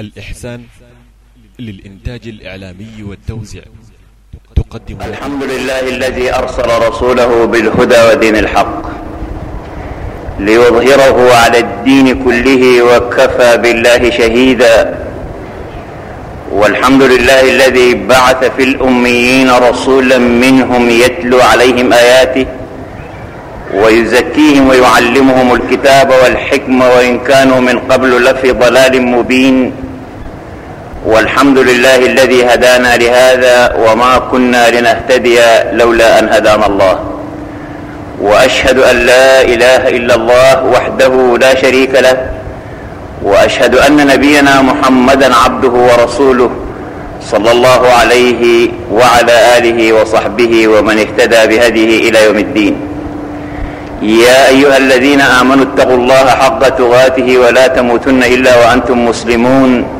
الإحسان للإنتاج الإعلامي والتوزيع. تقدم الحمد لله الذي أرسل رسوله بالهدى ودين الحق ليظهره على الدين كله وكفى بالله شهيدا. والحمد لله الذي بعث في الأميين رسولا منهم يتلو عليهم آياته ويزكيهم ويعلمهم الكتاب والحكمة وإن كانوا من قبل لفي ضلال مبين. والحمد لله الذي هدانا لهذا وما كنا لنهتدي لولا أن هدانا الله. وأشهد أن لا إله إلا الله وحده لا شريك له. وأشهد أن نبينا محمدا عبده ورسوله صلى الله عليه وعلى آله وصحبه ومن اهتدى بهديه إلى يوم الدين. يا أيها الذين آمنوا اتقوا الله حق تغاته ولا تموتن إلا وأنتم مسلمون.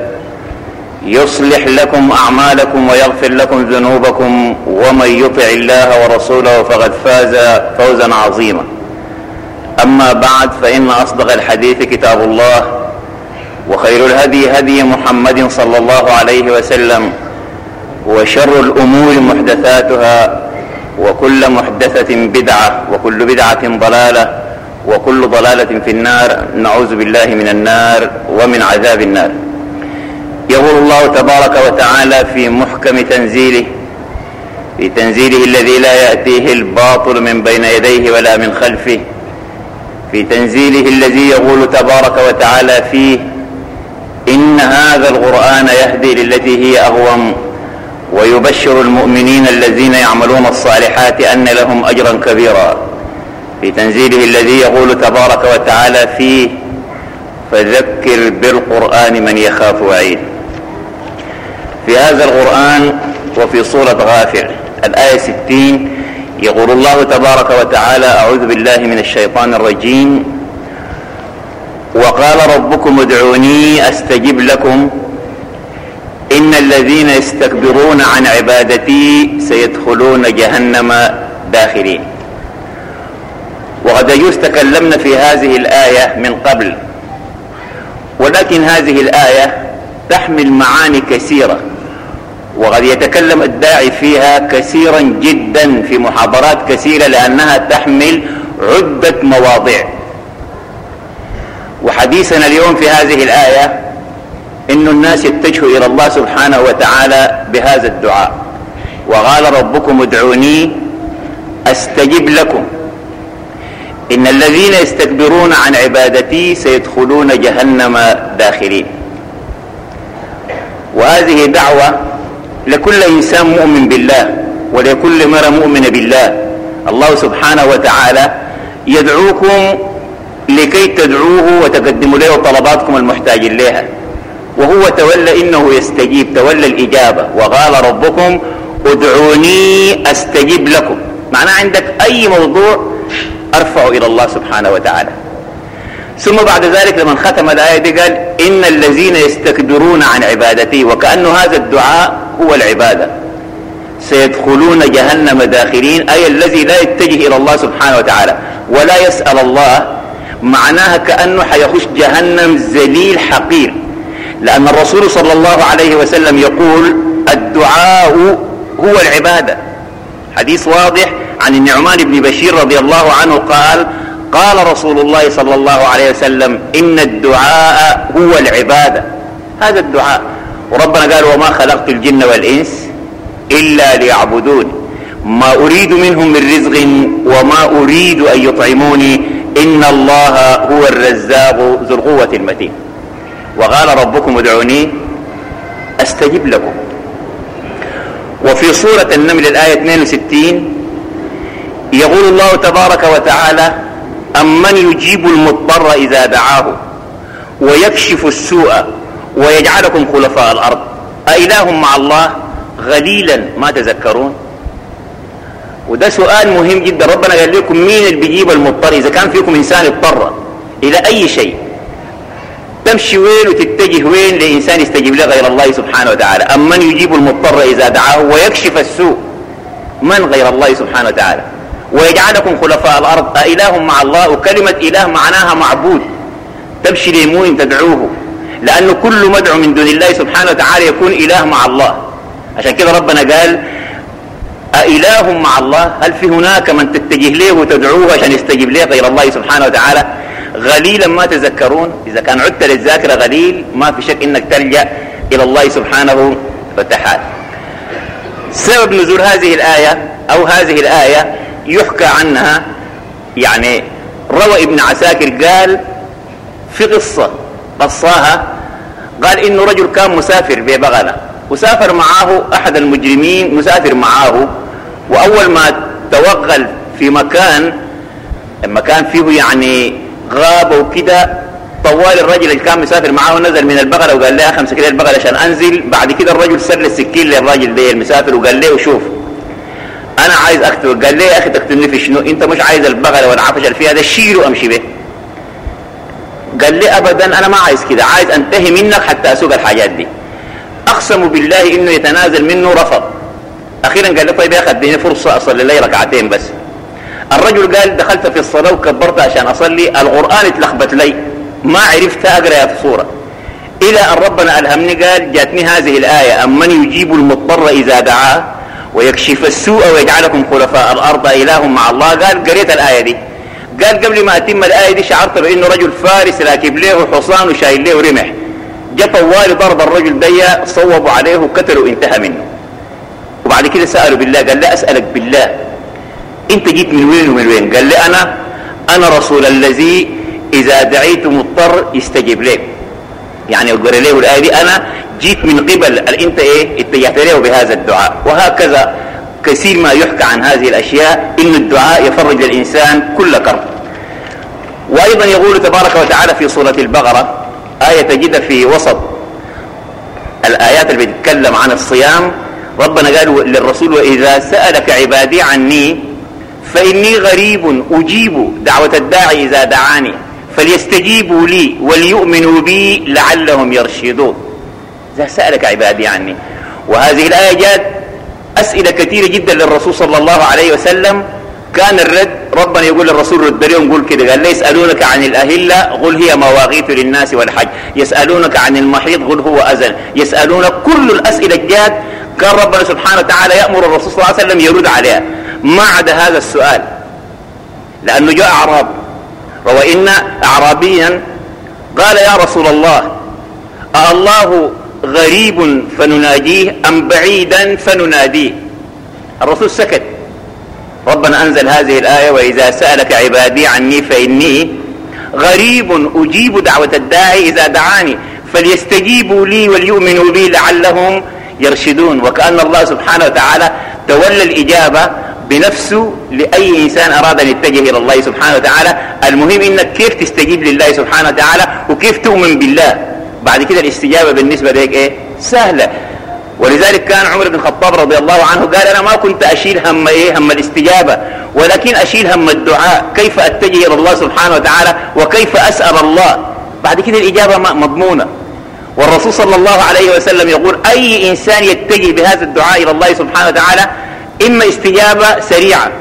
يصلح لكم أعمالكم ويغفر لكم ذنوبكم ومن يطع الله ورسوله فقد فاز فوزا عظيما. أما بعد فإن أصدق الحديث كتاب الله وخير الهدي هدي محمد صلى الله عليه وسلم وشر الأمور محدثاتها وكل محدثة بدعة وكل بدعة ضلالة وكل ضلالة في النار نعوذ بالله من النار ومن عذاب النار. يقول الله تبارك وتعالى في محكم تنزيله في تنزيله الذي لا يأتيه الباطل من بين يديه ولا من خلفه في تنزيله الذي يقول تبارك وتعالى فيه إن هذا القرآن يهدي للتي هي أغوم ويبشر المؤمنين الذين يعملون الصالحات أن لهم أجرا كبيرا. في تنزيله الذي يقول تبارك وتعالى فيه فذكر بالقرآن من يخاف وعيد. في هذا القرآن وفي سورة غافر. الآية ستين. يقول الله تبارك وتعالى أعوذ بالله من الشيطان الرجيم. وقال ربكم ادعوني أستجب لكم. إن الذين يستكبرون عن عبادتي سيدخلون جهنم داخلين وقد يجوز تكلمنا في هذه الآية من قبل. ولكن هذه الآية تحمل معاني كثيرة. وقد يتكلم الداعي فيها كثيرا جدا في محاضرات كثيرة لأنها تحمل عدة مواضيع. وحديثنا اليوم في هذه الآية إن الناس يتجهوا إلى الله سبحانه وتعالى بهذا الدعاء. وقال ربكم ادعوني أستجب لكم. إن الذين يستكبرون عن عبادتي سيدخلون جهنم داخلين. وهذه دعوة لكل إنسان مؤمن بالله ولكل مرة مؤمنة بالله. الله سبحانه وتعالى يدعوكم لكي تدعوه وتقدموا له طلباتكم المحتاجين لها. وهو تولى إنه يستجيب. تولى الإجابة. وقال ربكم ادعوني أستجيب لكم. معناه عندك أي موضوع أرفع إلى الله سبحانه وتعالى. ثم بعد ذلك لما ختم الآية دي قال إن الذين يستكبرون عن عبادتي وكأن هذا الدعاء هو العبادة. سيدخلون جهنم داخلين أي الذي لا يتجه إلى الله سبحانه وتعالى. ولا يسأل الله معناها كأنه حيخش جهنم ذليل حقير. لأن الرسول صلى الله عليه وسلم يقول الدعاء هو العبادة. حديث واضح عن النعمان بن بشير رضي الله عنه قال قال رسول الله صلى الله عليه وسلم إن الدعاء هو العبادة. هذا الدعاء. وربنا قال وما خلقت الجن والإنس إلا ليعبدون. ما أريد منهم من رزق وما أريد أن يطعموني إن الله هو الرزاق ذو القوة المتين. وقال ربكم ادعوني أستجب لكم. وفي سورة النمل الآية 62 يقول الله تبارك وتعالى أمن يجيب المضطر إذا دعاه ويكشف السوء ويجعلكم خلفاء الأرض؟ أإله مع الله غليلا ما تذكرون؟ وده سؤال مهم جدا. ربنا قال لكم مين اللي بيجيب المضطر؟ إذا كان فيكم إنسان اضطر إلى أي شيء. تمشي وين وتتجه وين لإنسان يستجيب له غير الله سبحانه وتعالى. أمن يجيب المضطر إذا دعاه ويكشف السوء؟ من غير الله سبحانه وتعالى؟ ويجعلكم خلفاء الأرض. أإله مع الله وكلمة إله معناها معبود. تمشي ليمون تدعوه. لأنه كل مدعو من دون الله سبحانه وتعالى يكون إله مع الله. عشان كده ربنا قال أإله مع الله. هل في هناك من تتجه له وتدعوه عشان يستجيب له غير الله سبحانه وتعالى؟ غليلا ما تذكرون. إذا كان عدت للذاكرة غليل ما في شك إنك تلجأ إلى الله سبحانه وتعالى. سبب نزول هذه الآية أو هذه الآية يحكى عنها يعني روى ابن عساكر قال في قصة قصاها قال إنه رجل كان مسافر ببغلة وسافر معه أحد المجرمين مسافر معه وأول ما توغل في مكان مكان فيه يعني غابة وكده طوال الرجل اللي كان مسافر معاه نزل من البغلة وقال له خمسة كده البغلة عشان أنزل بعد كده الرجل سر السكين للراجل ده المسافر وقال له شوف أنا عايز أقتل قال لي يا أخي تقتلني في شنو؟ أنت مش عايز البغلة والعفش اللي فيها ده شيله أمشي به قال لي أبدا أنا ما عايز كده. عايز أنتهي منك حتى أسوق الحاجات دي. أقسم بالله إنه يتنازل منه رفض. أخيرا قال لي طيب يا أخي أديني فرصة أصلي لي ركعتين بس. الرجل قال دخلت في الصلاة وكبرت عشان أصلي. القرآن اتلخبت لي. ما عرفت أقرأ يا صورة إلى أن ربنا ألهمني قال جاتني هذه الآية. أمن يجيب المضطر إذا دعاه. ويكشف السوء ويجعلكم خلفاء الأرض إله مع الله. قال قريت الآية دي. قال قبل ما أتم الآية دي شعرت بأنه رجل فارس راكب له حصان وشايل له رمح. جاء طوالي ضرب الرجل دي صوبوا عليه وقتلوا انتهى منه. وبعد كده سألوا بالله قال لا أسألك بالله أنت جيت من وين ومن وين؟ قال لي أنا أنا رسول الذي إذا دعيت مضطر يستجيب لك. يعني أقول له الآية دي أنا جيت من قبل انت إيه؟ اتجهت له بهذا الدعاء. وهكذا كثير ما يحكى عن هذه الأشياء إن الدعاء يفرج للإنسان كل كرب. وأيضا يقول تبارك وتعالى في سورة البقرة آية تجد في وسط الآيات اللي بتتكلم عن الصيام. ربنا قال للرسول وإذا سألك عبادي عني فإني غريب أجيب دعوة الداعي إذا دعاني فليستجيبوا لي وليؤمنوا بي لعلهم يرشدون. إذا سألك عبادي عني. وهذه الآية جاءت أسئلة كثيرة جدا للرسول صلى الله عليه وسلم. كان الرد ربنا يقول للرسول رد اليوم قول كده قال لي يسألونك عن الأهلة قل هي مواقيت للناس والحج. يسألونك عن المحيط قل هو أزل. يسألونك كل الأسئلة الجاد كان ربنا سبحانه وتعالى يأمر الرسول صلى الله عليه وسلم يرد عليها. ما عدا هذا السؤال. لأنه جاء أعراب. روى إن أعرابيا. قال يا رسول الله الله غريب فنناديه أم بعيدا فنناديه. الرسول سكت. ربنا أنزل هذه الآية وإذا سألك عبادي عني فإني غريب أجيب دعوة الداعي إذا دعاني. فليستجيبوا لي وليؤمنوا بي لعلهم يرشدون. وكأن الله سبحانه وتعالى تولى الإجابة بنفسه لأي إنسان أراد أن يتجه إلى الله سبحانه وتعالى. المهم إنك كيف تستجيب لله سبحانه وتعالى وكيف تؤمن بالله. بعد كده الاستجابة بالنسبة لك إيه؟ سهلة. ولذلك كان عمر بن الخطاب رضي الله عنه قال أنا ما كنت أشيل هم إيه؟ هم الاستجابة ولكن أشيل هم الدعاء. كيف أتجه إلى الله سبحانه وتعالى؟ وكيف أسأل الله؟ بعد كده الإجابة مضمونة. والرسول صلى الله عليه وسلم يقول أي إنسان يتجه بهذا الدعاء إلى الله سبحانه وتعالى؟ إما استجابة سريعة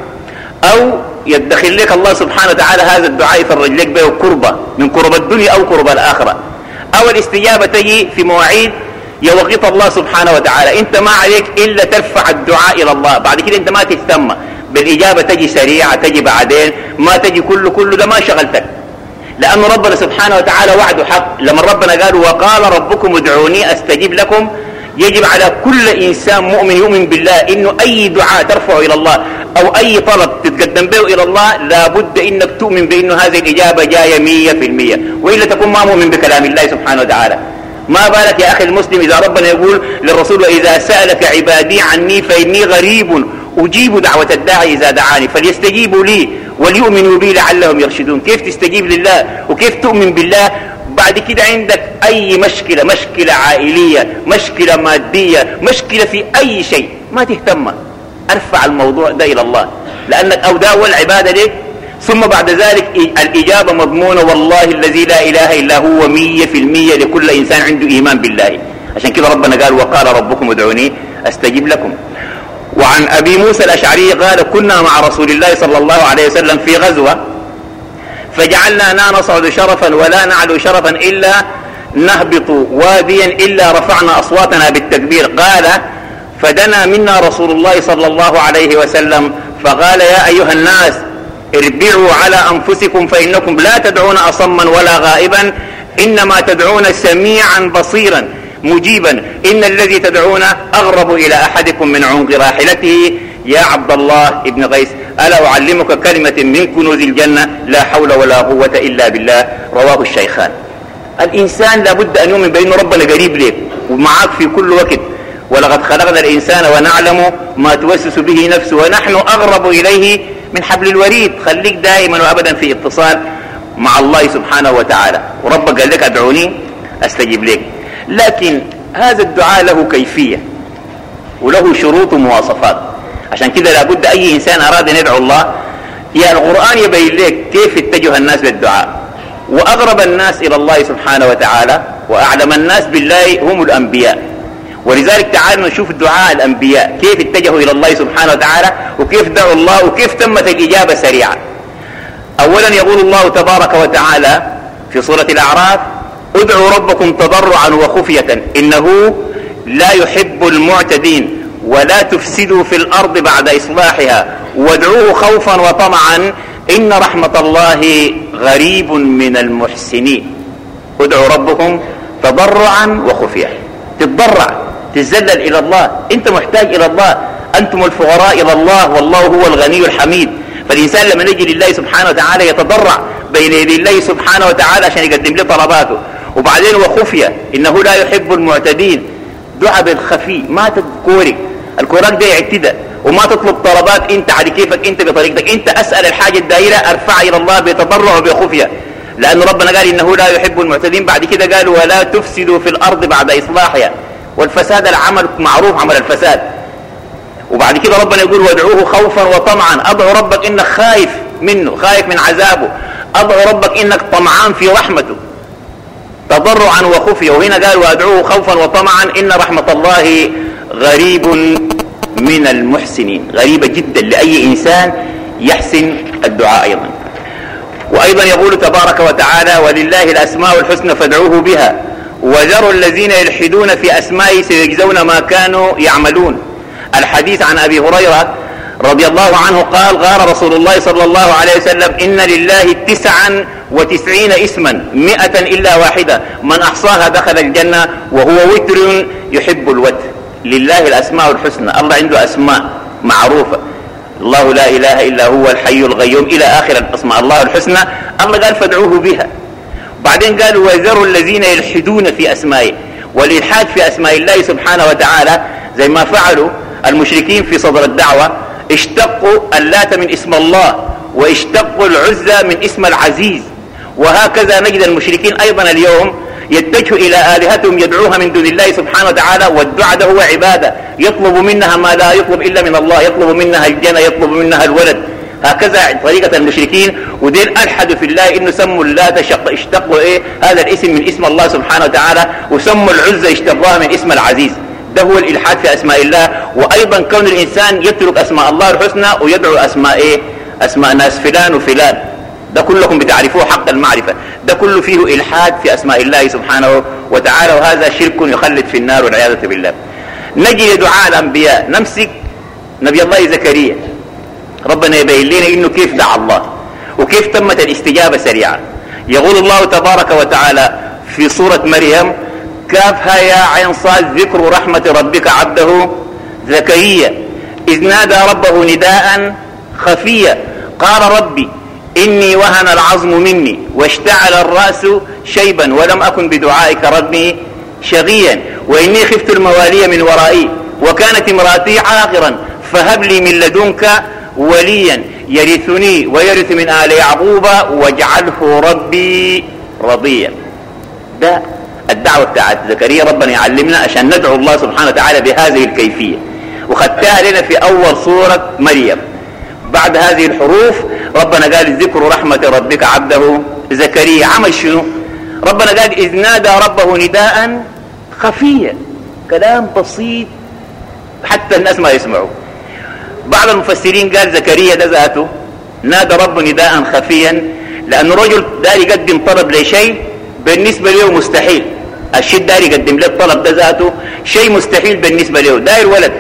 أو يدخل لك الله سبحانه وتعالى هذا الدعاء يفرج لك به كربة من كرب الدنيا أو كرب الآخرة. أو الاستجابة تجي في مواعيد يوقف الله سبحانه وتعالى. أنت ما عليك إلا ترفع الدعاء إلى الله. بعد كده أنت ما تهتم بالإجابة تجي سريعة تجي بعدين ما تجي كله كله ده ما شغلتك. لأن ربنا سبحانه وتعالى وعده حق. لما ربنا قال وقال ربكم ادعوني أستجيب لكم يجب على كل إنسان مؤمن يؤمن بالله إنه أي دعاء ترفعه إلى الله. أو أي طلب تتقدم به إلى الله لابد إنك تؤمن بأنه هذه الإجابة جاية مية في المية. وإلا تكون ما مؤمن بكلام الله سبحانه وتعالى. ما بالك يا أخي المسلم إذا ربنا يقول للرسول وإذا سألك عبادي عني فإني غريب أجيب دعوة الداعي إذا دعاني فليستجيبوا لي وليؤمنوا بي لعلهم يرشدون. كيف تستجيب لله؟ وكيف تؤمن بالله؟ بعد كده عندك أي مشكلة؟ مشكلة عائلية مشكلة مادية مشكلة في أي شيء. ما تهتم. أرفع الموضوع ده إلى الله. لأنك أو ده أول عبادة لك ثم بعد ذلك الإجابة مضمونة والله الذي لا إله إلا هو مية في المية لكل إنسان عنده إيمان بالله. عشان كده ربنا قال وقال ربكم ادعوني أستجيب لكم. وعن أبي موسى الأشعري قال كنا مع رسول الله صلى الله عليه وسلم في غزوة فجعلنا لا نصعد شرفا ولا نعلو شرفا إلا نهبط واديا إلا رفعنا أصواتنا بالتكبير. قال فدنا منا رسول الله صلى الله عليه وسلم فقال يا أيها الناس اربعوا على أنفسكم فإنكم لا تدعون أصما ولا غائبا إنما تدعون سميعا بصيرا مجيبا إن الذي تدعون أغرب إلى أحدكم من عنق راحلته يا عبد الله ابن غيث ألا أعلمك كلمة من كنوز الجنة لا حول ولا قوة إلا بالله؟ رواه الشيخان. الإنسان لابد أن يؤمن بأن ربنا قريب لك ومعك في كل وقت. ولقد خلقنا الإنسان ونعلم ما توسس به نفسه ونحن أغرب إليه من حبل الوريد. خليك دائما وأبدا في اتصال مع الله سبحانه وتعالى. وربك قال لك أدعوني أستجيب لك. لكن هذا الدعاء له كيفية وله شروط ومواصفات. عشان كده لابد أي إنسان أراد أن يدعو الله يا القرآن يبين لك كيف اتجه الناس للدعاء. وأقرب الناس إلى الله سبحانه وتعالى وأعلم الناس بالله هم الأنبياء. ولذلك تعالوا نشوف دعاء الأنبياء. كيف اتجهوا إلى الله سبحانه وتعالى؟ وكيف دعوا الله؟ وكيف تمت الإجابة سريعا. أولا يقول الله تبارك وتعالى في سورة الأعراف ادعوا ربكم تضرعا وخفية إنه لا يحب المعتدين ولا تفسدوا في الأرض بعد إصلاحها وادعوه خوفا وطمعا إن رحمة الله غريب من المحسنين. ادعوا ربكم تضرعا وخفية. تتضرع. تتذلل إلى الله. أنت محتاج إلى الله. أنتم الفقراء إلى الله. والله هو الغني الحميد. فالإنسان لما يجي لله سبحانه وتعالى يتضرع بين يدي الله سبحانه وتعالى عشان يقدم له طلباته. وبعدين وخفية. إنه لا يحب المعتدين. دعاء بالخفي. ما تذكرك الكورك ده اعتدى وما تطلب طلبات. أنت على كيفك. أنت بطريقتك. أنت أسأل الحاجة الدائرة. أرفع إلى الله بتضرع وبخفية. لأن ربنا قال إنه لا يحب المعتدين. بعد كده قال ولا تفسدوا في الأرض بعد إصلاحها. والفساد العمل معروف عمل الفساد. وبعد كده ربنا يقول وادعوه خوفا وطمعا. أدعو ربك إنك خايف منه خايف من عذابه. أدعو ربك إنك طمعان في رحمته. تضرعا وخفيا وهنا قال وادعوه خوفا وطمعا. إن رحمة الله غريب من المحسنين. غريبة جدا لأي إنسان يحسن الدعاء أيضا. وأيضا يقول تبارك وتعالى ولله الأسماء الحسنى فادعوه بها. وذروا الذين يلحدون في أسمائه سيجزون ما كانوا يعملون. الحديث عن أبي هريرة رضي الله عنه قال غار رسول الله صلى الله عليه وسلم إن لله تسعا وتسعين اسما مئة إلا واحدة من أحصاها دخل الجنة وهو وتر يحب الوتر. لله الأسماء الحسنى الله عنده أسماء معروفة. الله لا إله إلا هو الحي الغيوم إلى آخر الأسماء الله الحسنى الله قال فادعوه بها. بعدين قال وذروا الذين يلحدون في أسمائه والإلحاد في أسماء الله سبحانه وتعالى زي ما فعلوا المشركين في صدر الدعوة اشتقوا اللات من اسم الله واشتقوا العزى من اسم العزيز. وهكذا نجد المشركين أيضا اليوم يتجه إلى آلهتهم يدعوها من دون الله سبحانه وتعالى والدعاء هو عبادة يطلب منها ما لا يطلب إلا من الله يطلب منها الجنة يطلب منها الولد. هكذا طريقة المشركين ودين ألحدوا في الله إنه سموا اللات اشتقوا إيه؟ هذا الاسم من اسم الله سبحانه وتعالى وسموا العزة اشتقوها من اسم العزيز. ده هو الإلحاد في أسماء الله وأيضا كون الإنسان يترك أسماء الله الحسنى ويدعو أسماء إيه؟ أسماء ناس فلان وفلان. ده كلكم بتعرفوه حق المعرفة. ده كله فيه إلحاد في أسماء الله سبحانه وتعالى وهذا شرك يخلد في النار والعياذة بالله. نجي لدعاء الأنبياء. نمسك نبي الله زكريا. ربنا يبين لنا إنه كيف دعا الله وكيف تمت الاستجابة سريعا. يقول الله تبارك وتعالى في سورة مريم كافها يا عين صاد ذكر رحمة ربك عبده زكريا إذ نادى ربه نداء خفيا قال ربي إني وهن العظم مني واشتعل الرأس شيبا ولم أكن بدعائك ربي شغيا وإني خفت الموالي من ورائي وكانت امرأتي عاقرا فهب لي من لدنك وليا يرثني ويرث من آل يعقوب واجعله ربي رضيا. ده الدعوة بتاعت زكريا. ربنا يعلمنا عشان ندعو الله سبحانه وتعالى بهذه الكيفية. وخدتها لنا في أول سورة مريم. بعد هذه الحروف ربنا قال ذكر رحمة ربك عبده. زكريا عمل شنو؟ ربنا قال إذ نادى ربه نداء خفيا كلام بسيط حتى الناس ما يسمعوا بعض المفسرين قال زكريا ده ذاته نادى ربه نداء خفيا لأنه رجل دار يقدم طلب لشيء بالنسبة له مستحيل. الشيء دار يقدم له الطلب ده ذاته شيء مستحيل بالنسبة له. داير ولد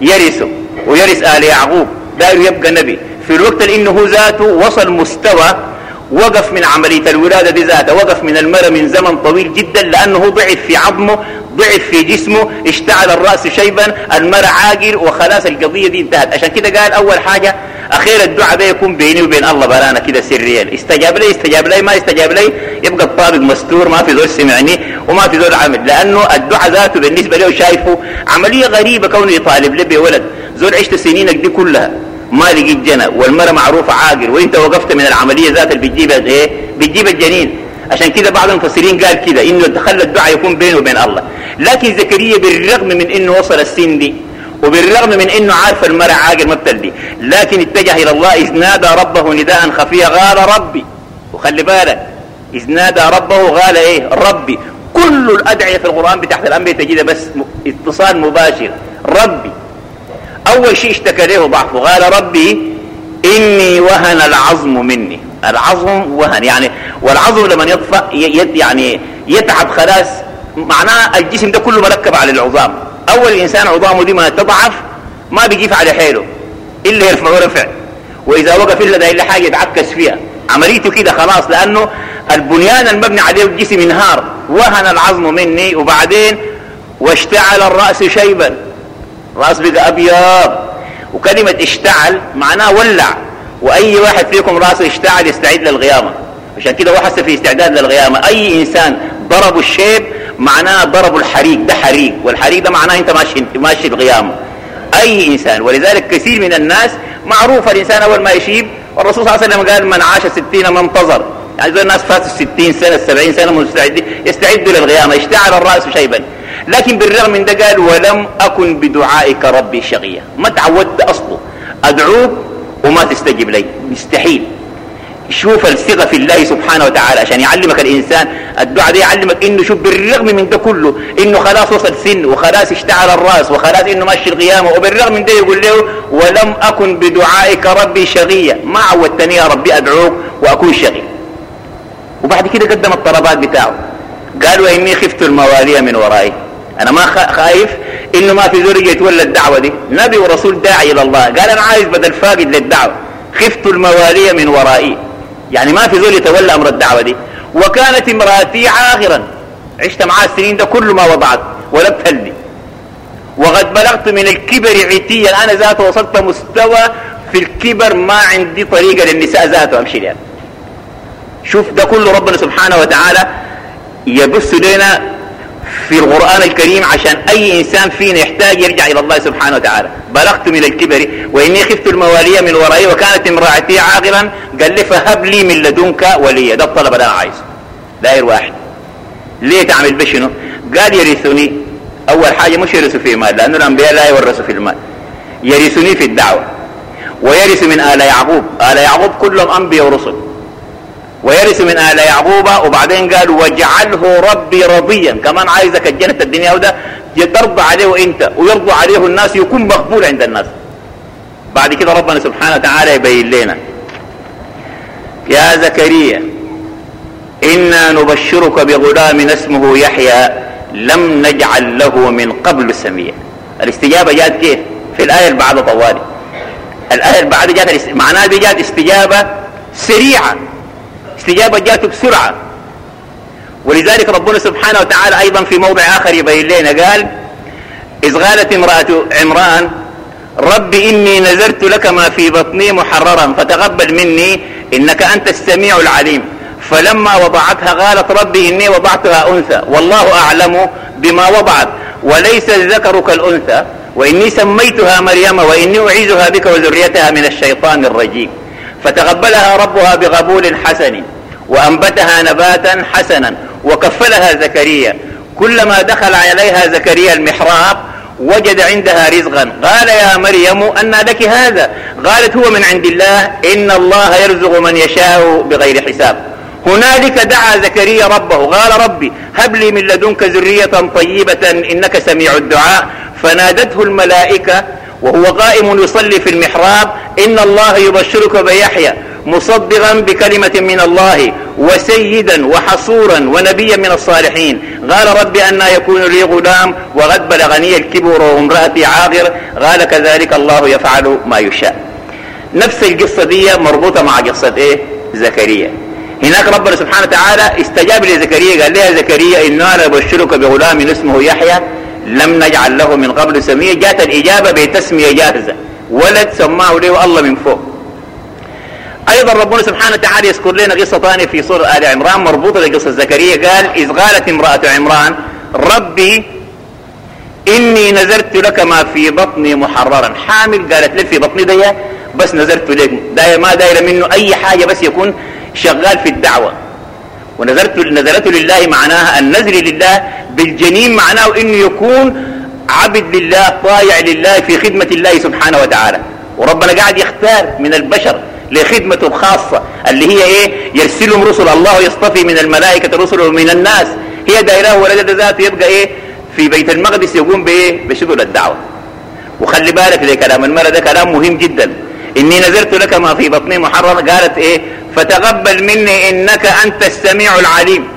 يرثه ويرث آل يعقوب داير يبقى نبي. في الوقت اللي إنه ذاته وصل مستوى وقف من عملية الولادة دي ذاتها وقف من المرأة من زمن طويل جدا لأنه ضعف في عظمه ضعف في جسمه اشتعل الرأس شيبا المرأة عاقل وخلاص القضية دي انتهت. عشان كده قال أول حاجة أخير الدعاء ده يكون بيني وبين الله برانا كده سريا. استجاب لي استجاب لي ما استجاب لي يبقى الطابق مستور ما في زول سمعني وما في زول عمل. لأنه الدعاء ذاته بالنسبة له شايفه عملية غريبة كونه يطالب لي بولد. زول عشت سنينك دي كلها ما لقيت جنى والمرأة معروفة عاقل. وانت وقفت من العملية ذات اللي بتجيب إيه؟ بتجيب الجنين. عشان كده بعض المفسرين قال كده إنه خلى الدعاء يكون بينه وبين الله. لكن زكريا بالرغم من إنه وصل السن دي وبالرغم من إنه عارف المرأة عاقل ما بتلدي لكن اتجه إلى الله إذ نادى ربه نداء خفيا قال ربي وخلي بالك إذ نادى ربه قال إيه؟ ربي. كل الأدعية في القرآن بتاعت الأنبياء تجدها بس اتصال مباشر. ربي. أول شيء اشتكى له ضعفه قال ربي إني وهن العظم مني. العظم وهن يعني والعظم لما يطفى يعني يتعب خلاص معناه الجسم ده كله مركب على العظام. أول إنسان عظامه دي ما تضعف ما بيجيف على حيله إلا يرفعه رفع وإذا وقف إلا ده إلا حاجة يتعكس فيها. عمليته كده خلاص لأنه البنيان المبني عليه الجسم انهار. وهن العظم مني وبعدين واشتعل الرأس شيبا. رأس بقى أبيض. وكلمة اشتعل معناه ولع. وأي واحد فيكم رأسه اشتعل يستعد للغيامة عشان كده وحس في استعداد للغيامة أي إنسان ضربوا الشيب معناه ضربوا الحريق ده حريق. والحريق ده معناه أنت ماشي ماشي الغيامة أي إنسان. ولذلك كثير من الناس معروف الإنسان أول ما يشيب والرسول صلى الله عليه وسلم قال من عاش ستين من انتظر. يعني زي الناس فاتوا الستين سنة السبعين سنة مستعدين يستعدوا للغيامة اشتعل الرأس شيبا. لكن بالرغم من ده قال ولم أكن بدعائك ربي شقيا. ما تعودت أصله. أدعوك وما تستجيب لي. مستحيل. شوف الثقة في الله سبحانه وتعالى. عشان يعلمك الإنسان الدعاء ده يعلمك إنه شوف بالرغم من ده كله إنه خلاص وصل سن وخلاص اشتعل الرأس وخلاص إنه ماشي القيامة وبالرغم من ده يقول له ولم أكن بدعائك ربي شقيا. ما عودتني يا ربي أدعوك وأكون شقي. وبعد كده قدم الطلبات بتاعه. قال وإني خفت الموالية من ورائي. أنا ما خايف إنه ما في ذرية يتولى الدعوة دي. نبي ورسول داعي إلى الله. قال أنا عايز بدل فاقد للدعوة. خفت الموالي من ورائي. يعني ما في ذول يتولى أمر الدعوة دي. وكانت امرأتي عاهرا عشت معاه السنين ده كله ما وضعت. ولا بتلي وقد بلغت من الكبر عتيا. أنا ذاته وصلت مستوى في الكبر ما عندي طريقة للنساء ذاته أمشي لها شوف ده كله ربنا سبحانه وتعالى يبث لنا في القرآن الكريم عشان أي إنسان فينا يحتاج يرجع إلى الله سبحانه وتعالى. بلغت من الكبر وإني خفت الموالية من ورائي وكانت امرأتي عاقلا. قال لي فهب لي من لدنك وليا ده الطلب اللي أنا عايزه. داير واحد. ليه تعمل بشنو قال يرثني. أول حاجة مش يرثوا في مال لأنه الأنبياء لا يورثوا في المال. يرثني في الدعوة. ويرث من آل يعقوب. آل يعقوب كلهم أنبياء ورسل. ويرث من آل يعقوب وبعدين قال واجعله ربي رضيا. كمان عايزك الجنة الدنيا وده ترضى عليه أنت ويرضى عليه الناس يكون مقبول عند الناس. بعد كده ربنا سبحانه وتعالى يبين لنا. يا زكريا إنا نبشرك بغلام اسمه يحيى لم نجعل له من قبل سميا. الاستجابة جاءت كيف؟ في الآية اللي بعد طوالي. الآية اللي بعد جاءت معناها دي جاءت استجابة سريعة. استجابة جاته بسرعة. ولذلك ربنا سبحانه وتعالى أيضا في موضع آخر يبين لنا قال إذ قالت امرأة عمران رب إني نذرت لك ما في بطني محررا فتقبل مني إنك أنت السميع العليم. فلما وضعتها قالت ربي إني وضعتها أنثى والله أعلم بما وضعت وليس الذكر كالأنثى وإني سميتها مريم وإني أعيذها بك وذريتها من الشيطان الرجيم. فتقبلها ربها بقبول حسن وأنبتها نباتا حسنا وكفلها زكريا. كلما دخل عليها زكريا المحراب وجد عندها رزقا. قال يا مريم أن لك هذا. قالت هو من عند الله. إن الله يرزق من يشاء بغير حساب. هنالك دعا زكريا ربه. قال ربي هب لي من لدنك ذرية طيبة إنك سميع الدعاء. فنادته الملائكة وهو قائم يصلي في المحراب إن الله يبشرك بيحيى مصدقا بكلمة من الله وسيدا وحصورا ونبيا من الصالحين. قال رب أن يكون لي غلام وقد بلغني الكبر وامرأتي عاقر. قال كذلك الله يفعل ما يشاء. نفس القصة دي مربوطة مع قصة إيه؟ زكريا. هناك ربنا سبحانه وتعالى استجاب لزكريا قال لها زكريا إنا نبشرك بغلام اسمه يحيى. لم نجعل له من قبل سمية. جاءت الإجابة بتسمية جاهزة. ولد سماه له الله من فوق. أيضا ربنا سبحانه وتعالى يذكر لنا قصة ثانية في سورة آل عمران مربوطة بقصة زكريا. قال إذ قالت امرأة عمران ربي إني نذرت لك ما في بطني محررا. حامل قالت لي في بطني دي بس نذرت لك. داير ما داير منه أي حاجة بس يكون شغال في الدعوة. ونذرت نذرت لله معناها النذر لله بالجنين معناه إنه يكون عبد لله طايع لله في خدمة الله سبحانه وتعالى. وربنا قاعد يختار من البشر لخدمته الخاصة اللي هي إيه؟ يرسلهم رسل الله يصطفي من الملائكة رسل ومن الناس. هي دائرة ولد ذاته يبقى إيه؟ في بيت المقدس يقوم بإيه؟ بشغل الدعوة. وخلي بالك ده كلام المرأة ده كلام مهم جدا. إني نذرت لك ما في بطني محرر قالت إيه؟ فتقبل مني إنك أنت السميع العليم.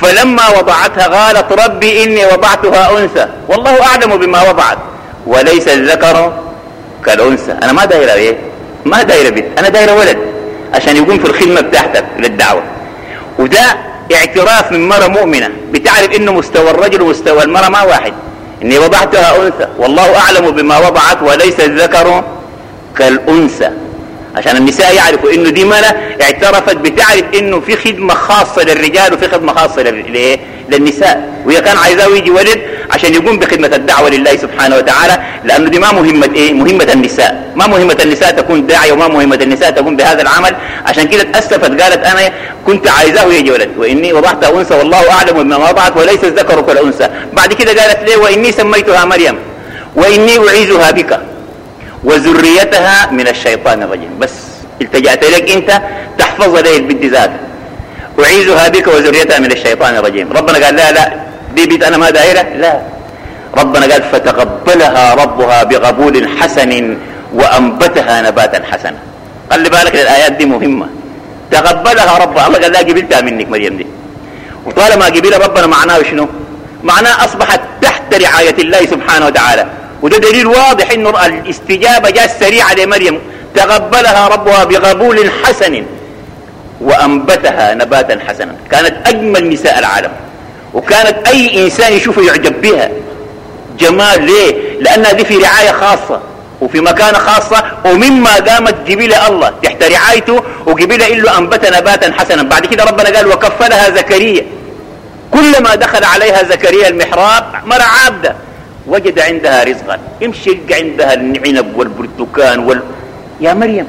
فلما وضعتها قالت ربي إني وضعتها أنثى. والله أعلم بما وضعت. وليس الذكر كالأنثى. أنا ما دايرة إيه؟ ما دايرة بنت. أنا دايرة ولد. عشان يقوم في الخدمة بتاعتك للدعوة. وده اعتراف من مرة مؤمنة. بتعرف إنه مستوى الرجل ومستوى المرأة ما واحد. إني وضعتها أنثى. والله أعلم بما وضعت. وليس الذكر كالأنثى. عشان النساء يعرفوا إنه دي منى اعترفت بتعرف إنه في خدمة خاصة للرجال وفي خدمة خاصة للنساء. وهي كان عايزاه يجي ولد عشان يقوم بخدمة الدعوة لله سبحانه وتعالى لأنه دي ما مهمة إيه؟ مهمة النساء. ما مهمة النساء تكون داعية وما مهمة النساء تقوم بهذا العمل. عشان كده تأسفت قالت أنا كنت عايزاه يجي ولد. وإني وضعت أنثى والله أعلم بما وضعت وليس الذكر كالأنثى. بعد كده قالت ليه؟ وإني سميتها مريم. وإني أعيذها بك. وذريتها من الشيطان الرجيم. بس التجأت لك أنت تحفظ لي البنت ذاتها أعيذها بك وذريتها من الشيطان الرجيم. ربنا قال لا لا. دي بيت أنا ما دايرة؟ لا. ربنا قال فتقبلها ربها بقبول حسن وأنبتها نباتا حسنا. خلي بالك الآيات دي مهمة. تقبلها ربها. الله قال لا قبلتها منك مريم دي. وطالما قبل ربنا معناه شنو؟ معناه أصبحت تحت رعاية الله سبحانه وتعالى. وده دليل واضح إنه الاستجابة جاءت سريعة لمريم. تقبلها ربها بقبول حسن وأنبتها نباتا حسنا. كانت أجمل نساء العالم. وكانت أي إنسان يشوفه يعجب بها. جمال ليه؟ لأنها دي في رعاية خاصة. وفي مكانة خاصة. ومما دامت جبيل الله. تحت رعايته. وجبيل إله أنبت نباتا حسنا. بعد كده ربنا قال وكفلها زكريا. كلما دخل عليها زكريا المحراب مرة عابدة وجد عندها رزقا. امشي يلقى عندها العنب والبرتقان وال... يا مريم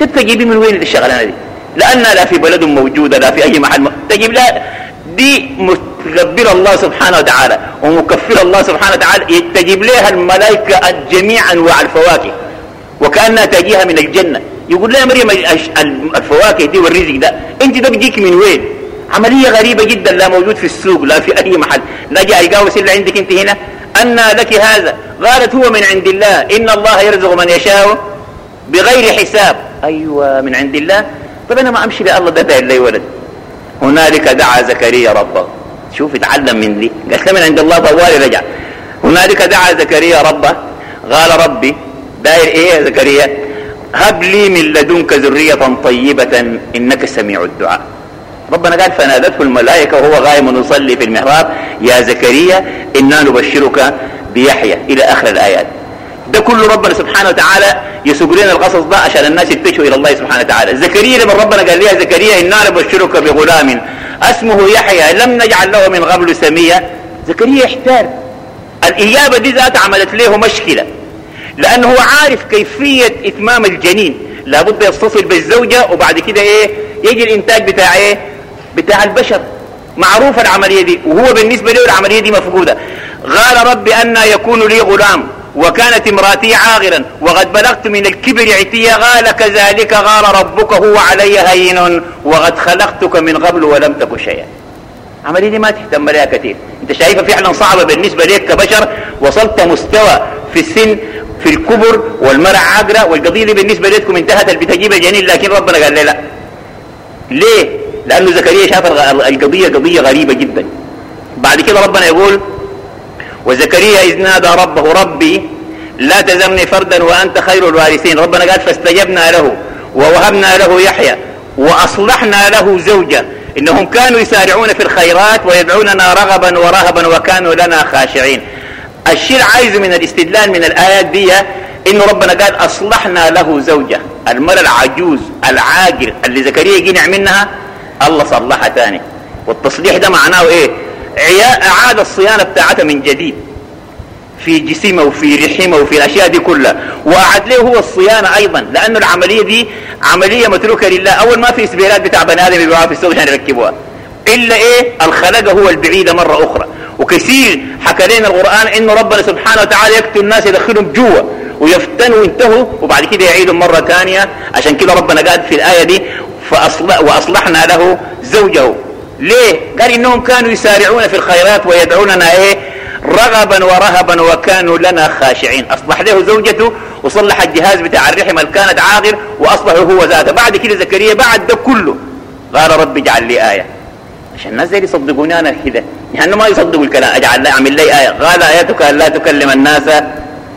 تجيبي من وين الشغلانة دي؟ لانها لا في بلد موجودة لا في أي محل م... تجيب لا دي متقبل الله سبحانه وتعالى ومكفر الله سبحانه وتعالى تجيب لها الملائكة جميع انواع الفواكه وكأنها تجيها من الجنة. يقول لها مريم الفواكه دي والرزق ده أنت ده بيجيك من وين؟ عملية غريبة جدا لا موجود في السوق لا في أي محل. لا جاء يقاوس إلا عندك أنت هنا. أن لك هذا. قالت هو من عند الله. إن الله يرزق من يشاء بغير حساب. أيوة من عند الله. طب أنا ما أمشي لله ده داير لي ولد. هنالك دعا زكريا ربه. شوف اتعلم من دي. قالت من عند الله؟ طوالي رجع. هنالك دعا زكريا ربه. قال ربي داير إيه يا زكريا؟ هب لي من لدنك ذرية طيبة إنك سميع الدعاء. ربنا قال فنادته الملائكة وهو غائم يصلي في المحراب. يا زكريا إنا نبشرك بيحيى. إلى آخر الآيات. ده كله ربنا سبحانه وتعالى يسوق لنا القصص ده عشان الناس يتجهوا إلى الله سبحانه وتعالى. زكريا لما ربنا قال لي زكريا إنا نبشرك بغلام اسمه يحيى لم نجعل له من قبل سمية. زكريا احتار الإجابة دي ذات عملت له مشكلة لأنه هو عارف كيفية إتمام الجنين. لابد يتصل بالزوجة وبعد كده إيه؟ يجي الإنتاج بتاع إيه؟ بتاع البشر معروفة العملية دي وهو بالنسبة له العملية دي مفقودة. قال رب أنا يكون لي غلام وكانت امرأتي عاغرا وقد بلغت من الكبر عتيا قال كذلك قال ربك هو علي هين وقد خلقتك من قبل ولم تك شيئا. عملية دي ما تهتم لها كثير. انت شايفها فعلا صعبة بالنسبة لك كبشر وصلت مستوى في السن في الكبر والمرع عقرة والقضية دي بالنسبة لكم انتهت اللي بتجيب الجنين لكن ربنا قال لي لا. ليه؟ لأنه زكريا شاف القضية قضية غريبة جدا. بعد كده ربنا يقول وزكريا إذ نادى ربه ربي لا تزمني فردا وأنت خير الوارثين. ربنا قال فاستجبنا له ووهبنا له يحيى وأصلحنا له زوجة. إنهم كانوا يسارعون في الخيرات ويدعوننا رغبا ورهبا وكانوا لنا خاشعين. الشيء عايز من الاستدلال من الآيات دي إنه ربنا قال أصلحنا له زوجة المرأة العجوز العاقر اللي زكريا يجي منها الله صلحها تاني. والتصليح ده معناه إيه؟ أعاد الصيانة بتاعتها من جديد. في جسمه وفي رحمه وفي الأشياء دي كلها. واعد له هو الصيانة أيضا لأنه العملية دي عملية متروكة لله. أول ما في سبيرات بتاع بني آدم يبيعوها في السوق عشان يركبوها إلا إيه؟ الخلق هو البعيده مرة أخرى. وكثير حكى لنا القرآن إنه ربنا سبحانه وتعالى يقتل الناس يدخلهم جوا ويفتنوا وينتهوا وبعد كده يعيدوا مرة ثانية. عشان كده ربنا قال في الآية دي فأصلح وأصلحنا له زوجه. ليه؟ قال إنهم كانوا يسارعون في الخيرات ويدعوننا إيه؟ رغبا ورهبا وكانوا لنا خاشعين. أصلح له زوجته وصلح الجهاز بتاع الرحم اللي كانت عاغر وأصلحه هو ذاته. بعد كده زكريا بعد ده كله قال رب اجعل لي آية. عشان الناس زي يصدقوني أنا كده. يعني ما يصدقوا الكلام اجعل أعمل لي آية. قال ايتك أن لا تكلم الناس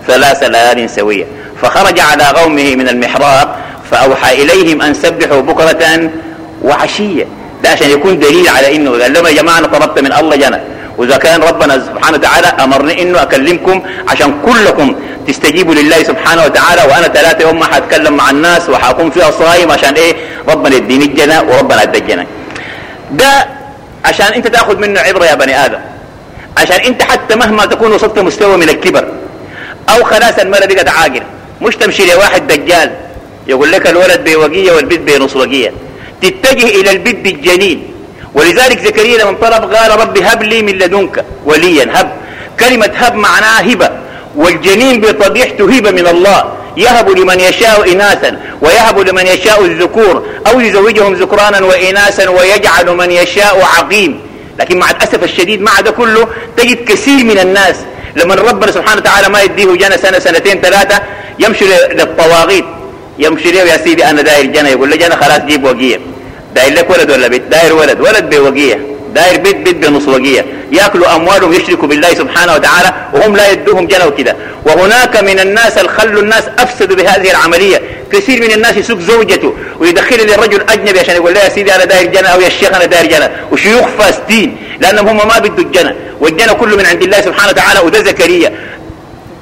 ثلاث ليال سوية. فخرج على قومه من المحراب فأوحى إليهم أن سبحوا بكرة وعشية. ده عشان يكون دليل على إنه قال لهم يا جماعة أنا طلبت من الله جنة. وإذا كان ربنا سبحانه وتعالى أمرني إنه أكلمكم عشان كلكم تستجيبوا لله سبحانه وتعالى وأنا ثلاثة يوم ما حأتكلم مع الناس وحاكون فيها صايم عشان إيه؟ ربنا يديني الجنة وربنا يدي الجنة. ده عشان أنت تأخذ منه عبرة يا بني آدم. عشان أنت حتى مهما تكون وصلت مستوى من الكبر. أو خلاص المرأة بقت عاقل. مش تمشي لواحد دجال يقول لك الولد بوقية والبيت بنصوقية تتجه إلى البد الجليل ولذلك زكريا لما طلب قال رب هب لي من لدنك وليا. هب. كلمة هب معناها هبة. والجنين بطبيعته هبة من الله. يهب لمن يشاء إناثا ويهب لمن يشاء الذكور أو يزوجهم ذكرانا وإناثا ويجعل من يشاء عقيم. لكن مع الأسف الشديد مع ده كله تجد كثير من الناس لما ربنا سبحانه وتعالى ما يديه جنة سنة سنتين ثلاثة يمشي للطواغيت. يمشي له يا سيدي أنا داير جنة يقول له جنة خلاص جيب وقيه داير لك ولد ولا بيت؟ داير ولد. ولد بوقيه داير بيت بيت بنص وقيه يأكلوا أموالهم يشركوا بالله سبحانه وتعالى وهم لا يدوهم جنة وكذا وهناك من الناس الخلوا الناس افسدوا بهذه العملية. كثير من الناس يسوق زوجته ويدخل للرجل أجنبي عشان يقول له يا سيدي أنا داير جنة أو يا الشيخ أنا داير جنة. وشيوخ فاسدين لأنهم هم ما بدوا الجنة. والجنة كله من عند الله سبحانه وتعالى وده زكريا.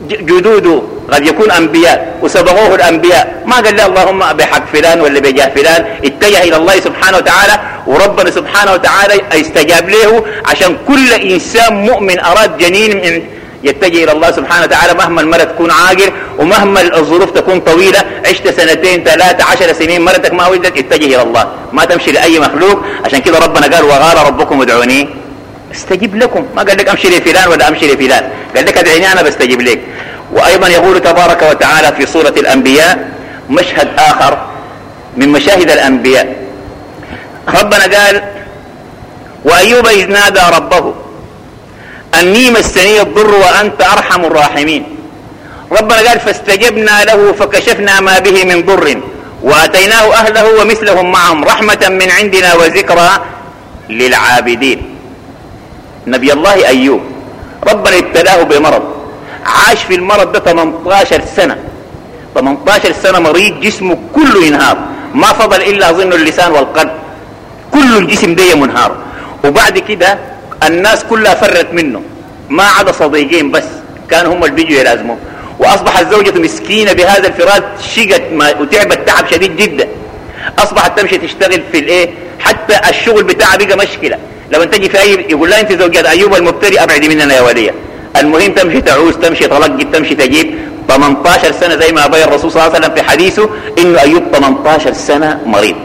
جدوده قد يكون أنبياء وسبقوه الأنبياء. ما قال له اللهم بحق فلان ولا بجاه فلان اتجه إلى الله سبحانه وتعالى وربنا سبحانه وتعالى استجاب له عشان كل إنسان مؤمن أراد جنين من يتجه إلى الله سبحانه وتعالى مهما المرأة تكون عاقر ومهما الظروف تكون طويلة عشت سنتين ثلاثة عشر سنين مرتك ما ولدت اتجه إلى الله. ما تمشي لأي مخلوق. عشان كده ربنا قال وغار ربكم ادعوني استجب لكم. ما قال لك أمشي لفلان ولا أمشي لفلان. قال لك أدعيني أنا بستجيب لك. وأيضا يقول تبارك وتعالى في سورة الأنبياء مشهد آخر من مشاهد الأنبياء. ربنا قال وأيوب إذ نادى ربه أني مسني الضر وأنت أرحم الراحمين. ربنا قال فاستجبنا له فكشفنا ما به من ضر وآتيناه أهله ومثلهم معهم رحمة من عندنا وذكرى للعابدين. نبي الله أيوب. ربنا ابتلاه بمرض. عاش في المرض ده 18 سنة. 18 سنة مريض جسمه كله ينهار. ما فضل إلا أظن اللسان والقلب. كل الجسم ده منهار. وبعد كده الناس كلها فرت منه. ما عدا صديقين بس. كانوا هم اللي بيجوا يلازموه. واصبحت زوجته مسكينة بهذا الفراش شقت وتعبت تعب شديد جدا. أصبحت تمشي تشتغل في الإيه؟ حتى الشغل بتاعها بقى مشكلة. لما تجي في اي يقول لها انت زوجة أيوب المبتدئ أبعدي مننا يا ولية. المهم تمشي تعوز تمشي تلقي تمشي تجيب. 18 سنة زي ما بين الرسول صلى الله عليه وسلم في حديثه إنه أيوب 18 سنة مريض.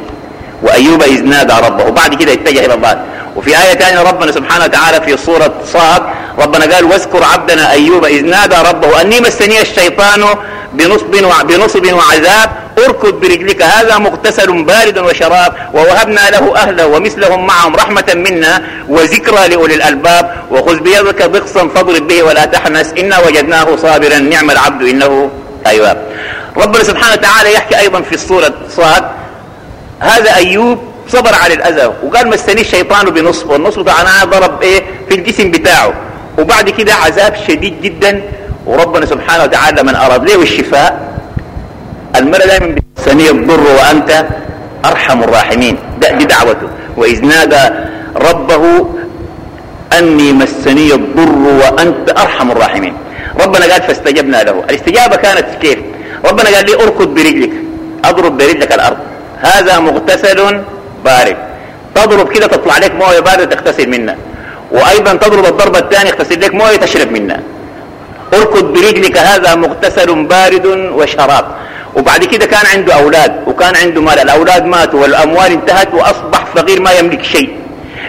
وأيوب إذ نادى ربه. وبعد كده اتجه إلى الله. وفي آية ثانية ربنا سبحانه وتعالى في سورة صاد ربنا قال واذكر عبدنا أيوب إذ نادى ربه أني مسني الشيطان بنصب بنصب وعذاب اركض برجلك هذا مغتسل بارد وشراب ووهبنا له أهله ومثلهم معهم رحمة منا وذكرى لأولي الألباب وخذ بيدك ضغصا فاضرب به ولا تحنس إنا وجدناه صابرا نعم العبد إنه أيواب. ربنا سبحانه وتعالى يحكي أيضا في السورة صاد هذا أيوب صبر على الأذى. وقال مستني الشيطان بنصب والنصب معناها ضرب إيه في الجسم بتاعه. وبعد كده عذاب شديد جدا. وربنا سبحانه وتعالى من أراد. له الشفاء المرء دائما سني الضر وأنت أرحم الراحمين. دي دعوته. وإذ نادى ربه أني مسني الضر وأنت أرحم الراحمين. ربنا قال فاستجبنا له. الاستجابة كانت كيف؟ ربنا قال لي اركض برجلك. أضرب برجلك الأرض. هذا مغتسل بارد. تضرب كده تطلع لك موية بارده تغتسل منها. وأيضا تضرب الضربة الثانية تغتسل لك موية تشرب منها. أركض برجلك هذا مغتسل بارد وشراب. وبعد كده كان عنده أولاد وكان عنده مال. الأولاد ماتوا والأموال انتهت وأصبح فقير ما يملك شيء.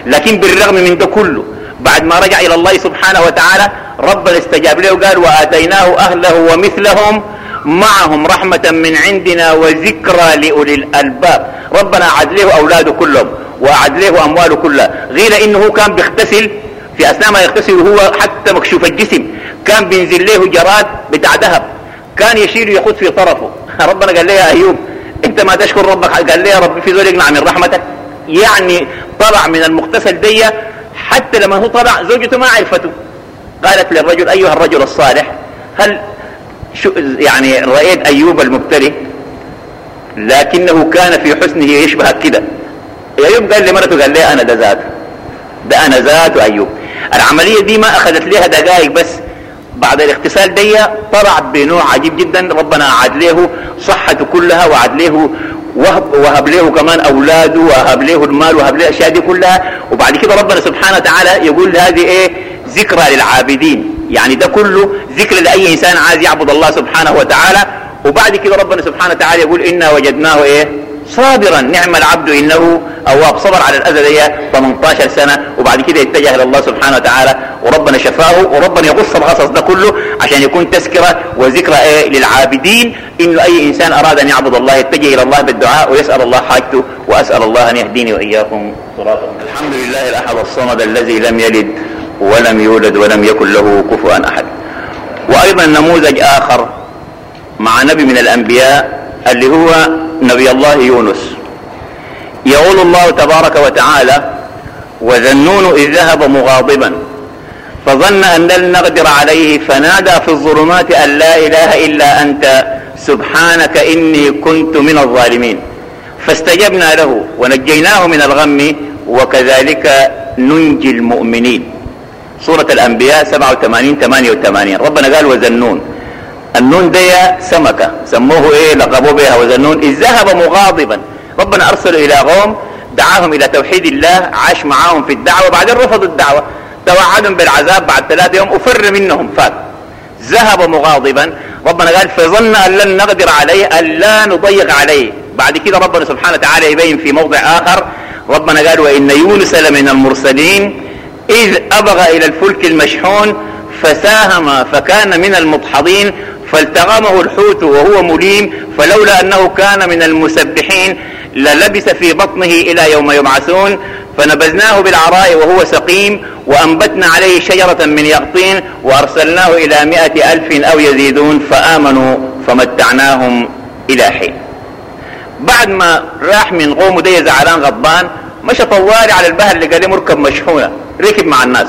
لكن بالرغم من ده كله بعد ما رجع إلى الله سبحانه وتعالى ربنا استجاب له وقال وآتيناه أهله ومثلهم معهم رحمة من عندنا وذكرى لأولي الألباب. ربنا أعد له أولاده كلهم وأعد له أمواله كلها. غير إنه كان بيغتسل في أثناء ما يغتسل وهو حتى مكشوف الجسم. كان بينزل له جراد بتاع ذهب. كان يشيل يخد في طرفه. ربنا قال له يا أيوب؟ أنت ما تشكر ربك. قال له يا رب؟ في ذلك يقنع من رحمتك. يعني طلع من المغتسل دي حتى لما هو طلع زوجته ما عرفته. قالت للرجل أيها الرجل الصالح هل يعني رأيت أيوب المبتلي لكنه كان في حسنه يشبهك كده. أيوب قال لمرته قال لي أنا ده ذات ده أنا ذات أيوب. العملية دي ما أخذت لها دقائق بس. بعد الاغتسال دي طلع بنوع عجيب جدا ربنا أعد له صحته كلها وعد له وهب, وهب له كمان أولاده وهب له المال وهب له الأشياء دي كلها. وبعد كده ربنا سبحانه وتعالى يقول هذه إيه؟ ذكرى للعابدين. يعني ده كله ذكر لأي إنسان عايز يعبد الله سبحانه وتعالى. وبعد كده ربنا سبحانه وتعالى يقول إنا وجدناه إيه؟ صابرا. نعم العبد إنه أواب. صبر على الأذى دي 18 سنة وبعد كده يتجه إلى الله سبحانه وتعالى. وربنا شفاه وربنا يقص القصص ده كله عشان يكون تذكرة وذكرى إيه؟ للعابدين. إنه أي إنسان أراد أن يعبد الله يتجه إلى الله بالدعاء ويسأل الله حاجته وأسأل الله أن يهديني وإياكم. صراطا الحمد لله الأحد الصمد الذي لم يلد ولم يولد ولم يكن له كفوا أحد. وأيضا نموذج آخر مع نبي من الأنبياء اللي هو نبي الله يونس. يقول الله تبارك وتعالى وذنون إذ ذهب مغاضبا. فظن أن لن نقدر عليه فنادى في الظلمات أن لا إله إلا أنت سبحانك إني كنت من الظالمين. فاستجبنا له ونجيناه من الغم وكذلك ننجي المؤمنين. سورة الأنبياء 87 88 ربنا قال وزنون. النون دي سمكة. سموه إيه؟ لقبوا بها وزنون. إذ ذهب مغاضبا. ربنا أرسله إلى قوم دعاهم إلى توحيد الله عاش معاهم في الدعوة بعدين رفضوا الدعوة. توعدهم بالعذاب بعد ثلاثة يوم وفر منهم فات. ذهب مغاضبا. ربنا قال فظن أن لن نقدر عليه أن لا نضيق عليه. بعد كده ربنا سبحانه وتعالى يبين في موضع آخر. ربنا قال وإن يونس لمن المرسلين. إذ أبغى إلى الفلك المشحون فساهم فكان من المدحضين فالتغمه الحوت وهو مليم فلولا أنه كان من المسبحين للبس في بطنه إلى يوم يبعثون فنبذناه بالعراء وهو سقيم وأنبتنا عليه شجرة من يقطين وأرسلناه إلى مائة ألف أو يزيدون فآمنوا فمتعناهم إلى حين. بعد ما راح من قومه دي زعلان غضبان مشى طوالي على البحر اللي قال مركب مشحونة. ركب مع الناس.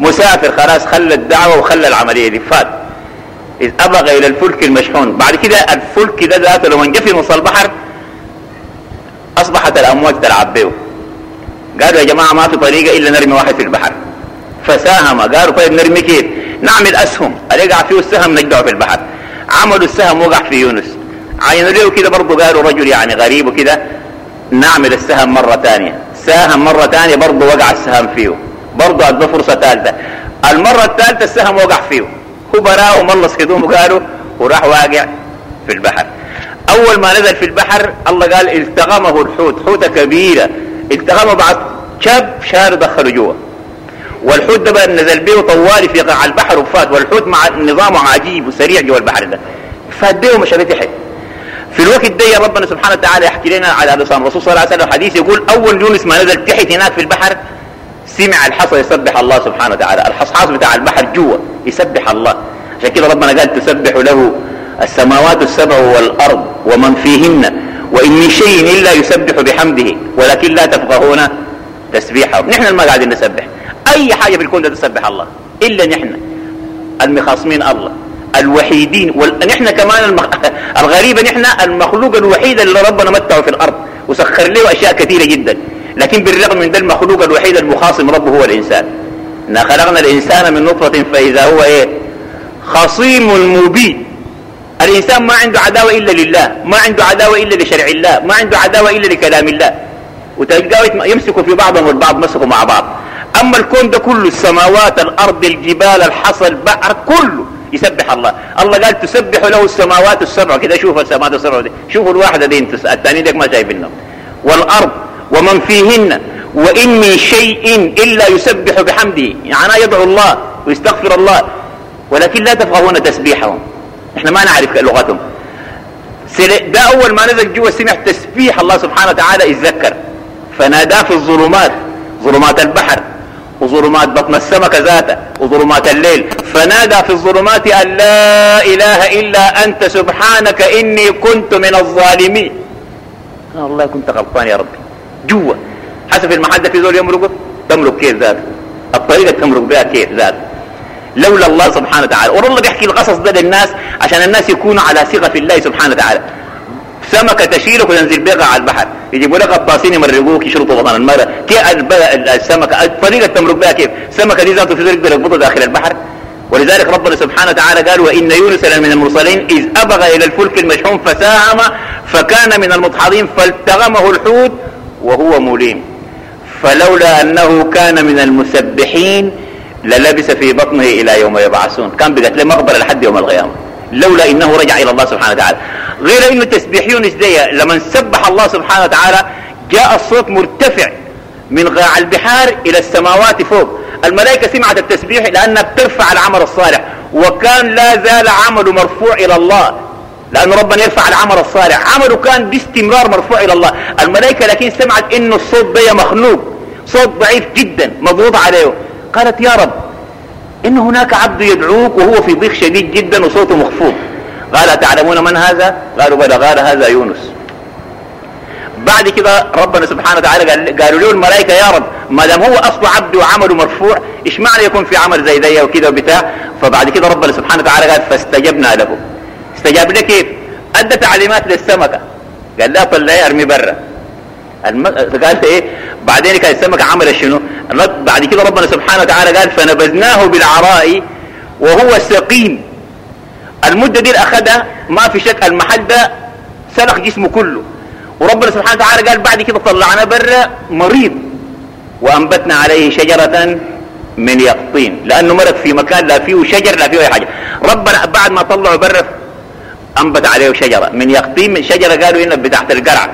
مسافر خلاص خلى الدعوة وخلى العملية دي. فات. إذ أبغى إلى الفلك المشحون. بعد كده الفلك ده ذاته لما جه في نص البحر أصبحت الأمواج تلعب به. قالوا يا جماعة ما في طريقة إلا نرمي واحد في البحر. فساهم. قالوا طيب نرمي كيف؟ نعمل أسهم. ألقى فيه السهم نجدعه في البحر. عملوا السهم وقع في يونس. عينوا له كده برضه قالوا رجل يعني غريب وكده. نعمل السهم مرة ثانية. ساهم مرة ثانية برضه وقع السهم فيه. برضه ادى فرصة ثالثة. المرة الثالثة السهم وقع فيه. هو براه وملص هدومه قالوا وراح واقع في البحر. أول ما نزل في البحر الله قال التغمه الحوت. حوتة كبيرة. التغمه بعد شاب شار دخلوا جوا. والحوت ده بقى نزل بيه طوالي في قاع البحر وفات. والحوت مع نظامه عجيب وسريع جوا البحر ده. فات ومشى بيه في الوقت ده ربنا سبحانه وتعالى يحكي لنا على لسان الرسول صلى الله عليه وسلم حديث يقول أول يونس ما نزل تحت هناك في البحر سمع الحصى يسبح الله سبحانه وتعالى. الحصحاص بتاع البحر جوا يسبح الله. عشان كده ربنا قال تسبح له السماوات السبع والأرض ومن فيهن وإن من شيء إلا يسبح بحمده ولكن لا تفقهون تسبيحه. نحن ما قاعدين نسبح. أي حاجة في الكون تسبح الله. إلا نحن. المخاصمين الله. الوحيدين ونحن كمان المخ... الغريبة نحن المخلوق الوحيد اللي ربنا متعه في الأرض وسخر له أشياء كثيرة جدا. لكن بالرغم من ذا المخلوق الوحيد المخاصم ربه هو الإنسان. إنا خلقنا الإنسان من نطفة فإذا هو إيه؟ خصيم مبين. الإنسان ما عنده عداوة إلا لله ما عنده عداوة إلا لشرع الله ما عنده عداوة إلا لكلام الله. وتلقاه يمسكوا في بعضهم والبعض مسكوا مع بعض. أما الكون ده كله السماوات الأرض الجبال الحصى البحر كله يسبح الله. الله قال تسبح له السماوات السبع كده شوف السماوات السبع دي. شوفوا الواحدة دي انت الثاني ديك ما شايفينهم والأرض ومن فيهن وإن من شيء إلا يسبح بحمده. يعني يدعو الله ويستغفر الله ولكن لا تفقهون تسبيحهم. إحنا ما نعرف لغتهم. ده أول ما نزل جوا سمع تسبيح الله سبحانه وتعالى يتذكر. فناداه في الظلمات ظلمات البحر. وظلمات بطن السمكة ذاته وظلمات الليل. فنادى في الظلمات أن لا إله إلا أنت سبحانك إني كنت من الظالمين. الله كنت غلطان يا ربي. جوا. حسب المحل في زول يمرق تمرق كيف ذاته. الطريقة تمرق بها كيف ذاته. لولا الله سبحانه وتعالى. والله بيحكي القصص ده للناس عشان الناس يكونوا على ثقة في الله سبحانه وتعالى. سمكة تشيلك وتنزل بيها على البحر. يجيبوا لك غطاسين يمرقوك يشرطوا بطن المرة. كيف السمكة الطريقة تمرق بها كيف؟ السمكة دي ذاته في ذلك داخل البحر. ولذلك ربنا سبحانه وتعالى قال وإن يونس لمن المرسلين إذ أبغى إلى الفلك المشحون فساهم فكان من المدحضين فالتغمه الحوت وهو مليم. فلولا أنه كان من المسبحين للبس في بطنه إلى يوم يبعثون. كان بقتل مقبرة لحد يوم القيامة. لولا إنه رجع إلى الله سبحانه وتعالى. غير إنه تسبيح يونس دي لما سبح الله سبحانه وتعالى جاء الصوت مرتفع من غاع البحار إلى السماوات فوق. الملائكة سمعت التسبيح لأنها بترفع العمل الصالح وكان لا زال عمله مرفوع إلى الله. لأن ربنا يرفع العمل الصالح. عمله كان باستمرار مرفوع إلى الله. الملائكة لكن سمعت إنه الصوت ده مخنوق صوت ضعيف جدا مضغوط عليه. قالت يا رب إن هناك عبد يدعوك وهو في ضيق شديد جدا وصوته مخفوض قال تعلمون من هذا؟ قالوا بلى. قال هذا يونس. بعد كده ربنا سبحانه وتعالى قال قالوا له الملائكة يا رب ما دام هو اصله عبد وعمله مرفوع إيش معنى يكون في عمل زي ده وكده وبتاع؟ فبعد كده ربنا سبحانه وتعالى قال فاستجبنا له. استجاب له كيف؟ أدى تعليمات للسمكة. قال لا طلعي ارمي برا. الم... قال إيه؟ بعدين كان السمكة عمل شنو؟ بعد كده ربنا سبحانه وتعالى قال فنبذناه بالعراء وهو سقيم. المدة دي اخذها ما في شك المحل ده سلخ جسمه كله. وربنا سبحانه وتعالى قال بعد كده طلعنا برا مريض. وأنبتنا عليه شجرة من يقطين. لأنه مرض في مكان لا فيه شجر لا فيه أي حاجة. ربنا بعد ما طلعوا برا أنبت عليه شجرة من يقطين. من شجرة قالوا إنها بتاعت القرع.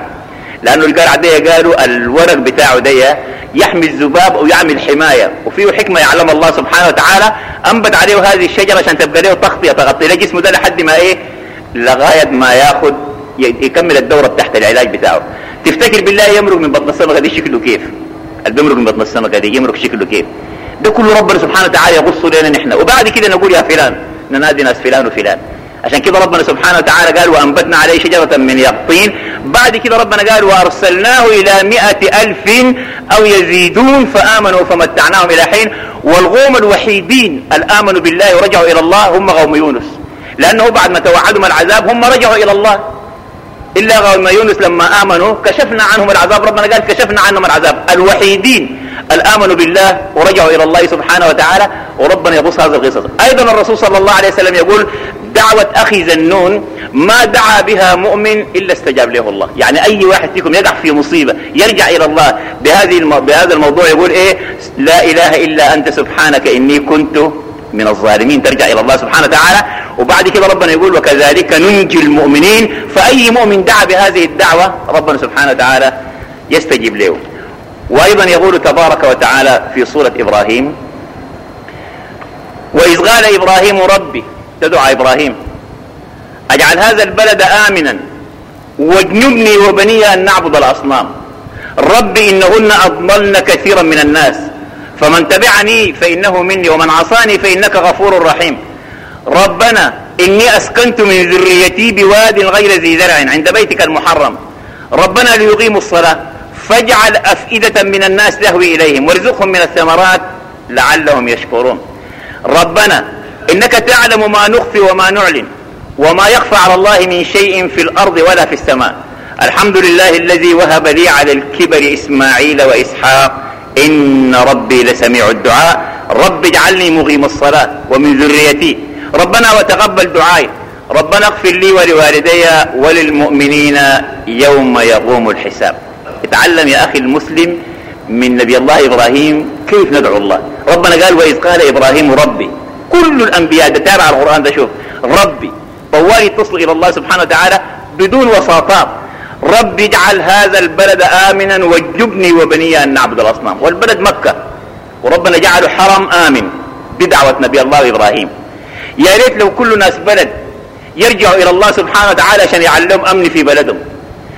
لأنه القرع ده قالوا الورق بتاعه ده يحمي الذباب ويعمل حماية. وفيه حكمة يعلم الله سبحانه وتعالى أنبت عليه هذه الشجرة عشان تبقى له تغطية. تغطي له جسمه ده لحد ما إيه؟ لغاية ما ياخذ يكمل الدورة تحت العلاج بتاعه. تفتكر بالله يمرق من بطن السمكة دي شكله كيف؟ اللي بيمرق من بطن السمكة دي يمرق شكله كيف؟ ده كله ربنا سبحانه وتعالى يغص لنا نحن. وبعد كده نقول يا فلان ننادي ناس فلان وفلان. عشان كده ربنا سبحانه وتعالى قال وأنبتنا عليه شجرة من يقطين. بعد كده ربنا قال وأرسلناه إلى مئة ألف أو يزيدون فآمنوا فمتعناهم إلى حين. والغوم الوحيدين الآمنوا بالله ورجعوا إلى الله هم غوم يونس. لأنه بعد ما توعدهم العذاب هم رجعوا إلى الله. إلا غوم يونس لما آمنوا كشفنا عنهم العذاب. ربنا قال كشفنا عنهم العذاب. الوحيدين الآمنوا بالله ورجعوا إلى الله سبحانه وتعالى وربنا يبص هذا القصص. أيضا الرسول صلى الله عليه وسلم يقول دعوة أخي زنون ما دعا بها مؤمن إلا استجاب له الله. يعني أي واحد فيكم يقع في مصيبة يرجع إلى الله بهذه. بهذا الموضوع يقول إيه؟ لا إله إلا أنت سبحانك إني كنت من الظالمين. ترجع إلى الله سبحانه وتعالى وبعد كده ربنا يقول وكذلك ننجي المؤمنين. فأي مؤمن دعا بهذه الدعوة ربنا سبحانه وتعالى يستجيب له. وأيضا يقول تبارك وتعالى في سورة إبراهيم وإذ قال إبراهيم ربي تدعى إبراهيم أجعل هذا البلد آمنا واجنبني وبني أن نعبد الأصنام. ربي إنهن أضللن كثيرا من الناس فمن تبعني فإنه مني ومن عصاني فإنك غفور رحيم. ربنا إني أسكنت من ذريتي بواد غير ذي زرع عند بيتك المحرم. ربنا ليقيموا الصلاة فاجعل أفئدة من الناس تهوي إليهم وارزقهم من الثمرات لعلهم يشكرون. ربنا إنك تعلم ما نخفي وما نعلن وما يخفى على الله من شيء في الأرض ولا في السماء. الحمد لله الذي وهب لي على الكبر إسماعيل وإسحاق. إن ربي لسميع الدعاء. رب اجعلني مقيم الصلاة ومن ذريتي. ربنا وتقبل دعائي. ربنا اغفر لي ولوالدي وللمؤمنين يوم يقوم الحساب. اتعلم يا أخي المسلم من نبي الله إبراهيم كيف ندعو الله؟ ربنا قال وإذ قال إبراهيم ربي كل الأنبياء ده تابع القرآن ده شوف. ربي طوال يتصل إلى الله سبحانه وتعالى بدون وساطات رب اجعل هذا البلد آمنا واجبني وبني أن نعبد الأصنام. والبلد مكة. وربنا جعله حرم آمن بدعوة نبي الله إبراهيم. يا ريت لو كل ناس بلد يرجعوا إلى الله سبحانه وتعالى عشان يعلمهم أمن في بلدهم.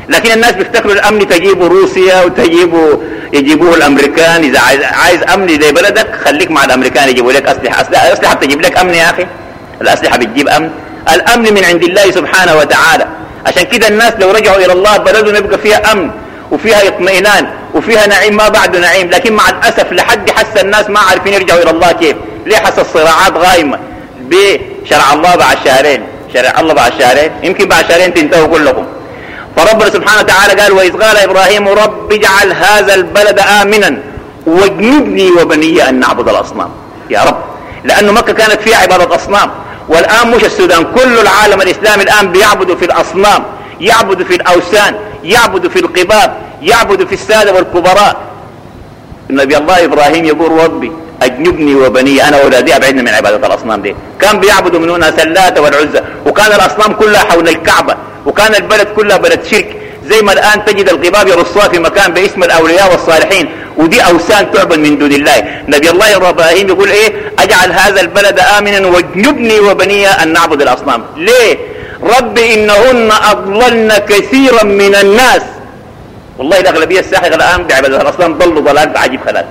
لكن الناس بيفتكروا الأمن تجيبوا روسيا وتجيبوا يجيبوه الأمريكان. إذا عايز, عايز أمن زي بلدك خليك مع الأمريكان يجيبوا لك أسلحة. أسلحة تجيب لك أمن يا أخي. الأسلحة بتجيب أمن. الأمن من عند الله سبحانه وتعالى. عشان كده الناس لو رجعوا إلى الله بلدهم يبقى فيها أمن وفيها اطمئنان وفيها نعيم ما بعد نعيم. لكن مع الأسف لحد حس الناس ما عارفين يرجعوا إلى الله كيف. ليه حس الصراعات غايمة؟ بشرع الله بعد شهرين. شرع الله بعد شهرين. يمكن بعد شهرين تنتهوا كلكم. فربنا سبحانه وتعالى قال وإذ قال إبراهيم رب اجعل هذا البلد آمنا واجنبني وبني أن نعبد الأصنام. يا رب لأنه مكة كانت فيها عبادة أصنام والآن مش السودان كل العالم الإسلامي الآن بيعبدوا في الأصنام يعبدوا في الأوثان يعبدوا في القباب يعبدوا في السادة والكبراء. النبي الله إبراهيم يقول ربي أجنبني وبني أنا وأولادي أبعدنا من عبادة الأصنام دي. كان بيعبدوا من هنا سلات والعزة وكان الأصنام كلها حول الكعبة. وكان البلد كلها بلد شرك. زي ما الآن تجد القباب يرصوها في مكان باسم الأولياء والصالحين. ودي أوثان تعبد من دون الله. نبي الله إبراهيم يقول إيه؟ أجعل هذا البلد آمنا واجنبني وبني أن نعبد الأصنام. ليه؟ رب إنهن أضللن كثيرا من الناس. والله الأغلبية الساحقة الآن بعبادة الأصنام ضلوا ضلال عجيب خلال.